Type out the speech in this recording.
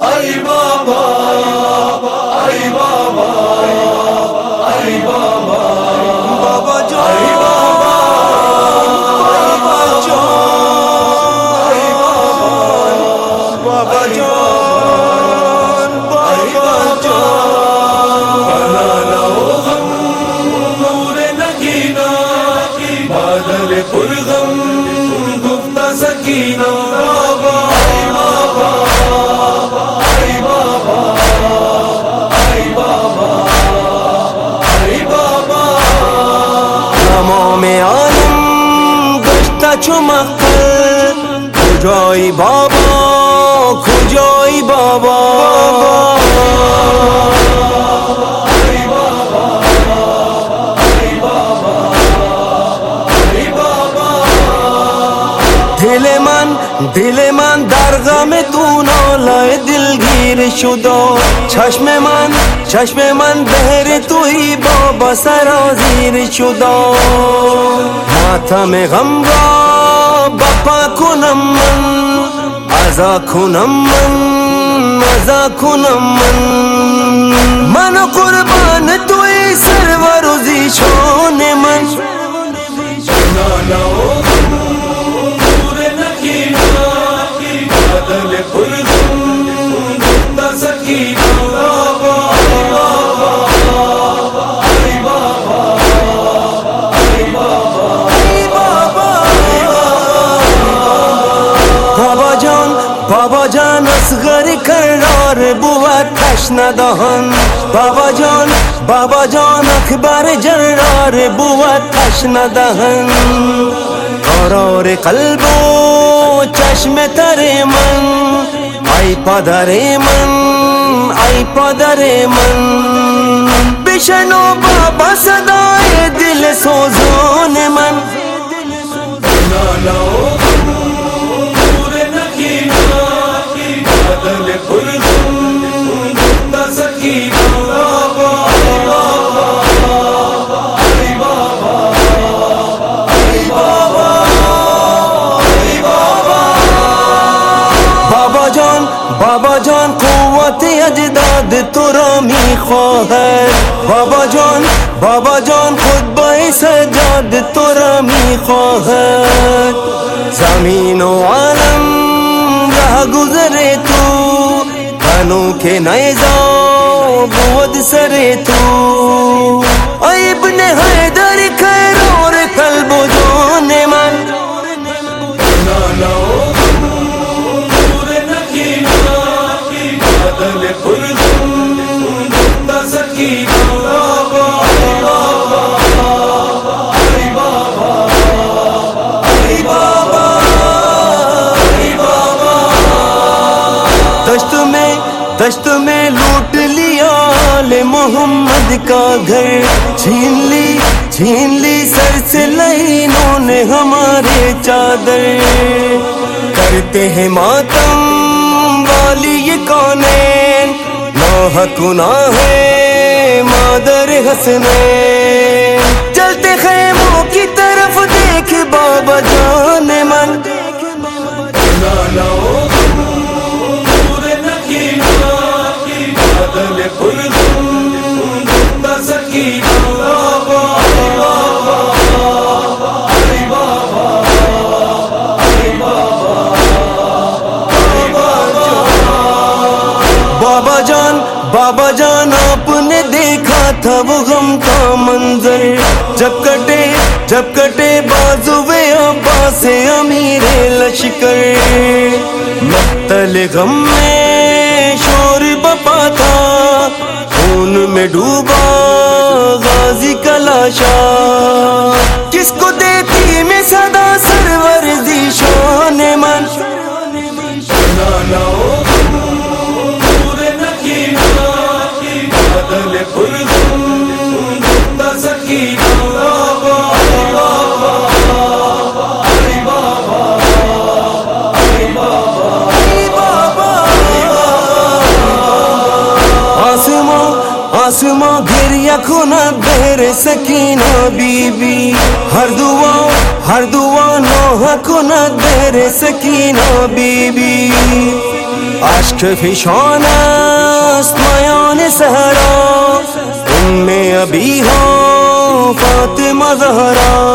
ای بابا ای بابا ای بابا بابا جان بابا بابا جان بابا جان بابا جان غم نور نگینا بادل پرغم سکینہ گشت چو مقل کجای بابا کجای بابا؟ دلگیر شد چشم من چشم من بهر توی بابا سرازیر شد ماتم غم را بپا کنم من، ازا کنم من، ازا کنم من۔ من قربان توی سرور و زیشان من۔ بابا جان اصغر کرار بود تشنه دهان بابا جان بابا جان، اکبر جرار بود تشنه دهن قرار قلب و چشم تر من۔ ای پدر من ای پدر من۔ بشنو بابا صدای دل سوزان من۔ گفتا بابا جان بابا جان، قوت اجداد تو می خواهد بابا جان بابا جان، خود با سجاد تو را می خواهد زمین و عالم ره گذر تو بنو که نیزا بود سر تو کا گھر چھین لی چھین لی سر سے لہینوں نے ہمارے چادر۔ کرتے ہیں ماتم والی یہ کونین نوح کنا ہے مادر حسنین۔ چلتے خیموں کی طرف دیکھ بابا جان من۔ بنانا بابا جان بابا جان، آپ نے دیکھا تھا وہ غم کا منظر۔ جب کٹے جب کٹے بازو عباس امیر لشکر۔ مقتل غم میں شور بپا تھا، خون میں ڈوبا۔ غازی کلاشا کس کو دیتی میں صدا سرور شان من؟ سکینہ بی بی ہر دعا ہر دعا نوحہ کھونا بہر سکینہ بی بی عشق فشان است میان سہرا ام ابی ها ہاں فاطمہ زهرا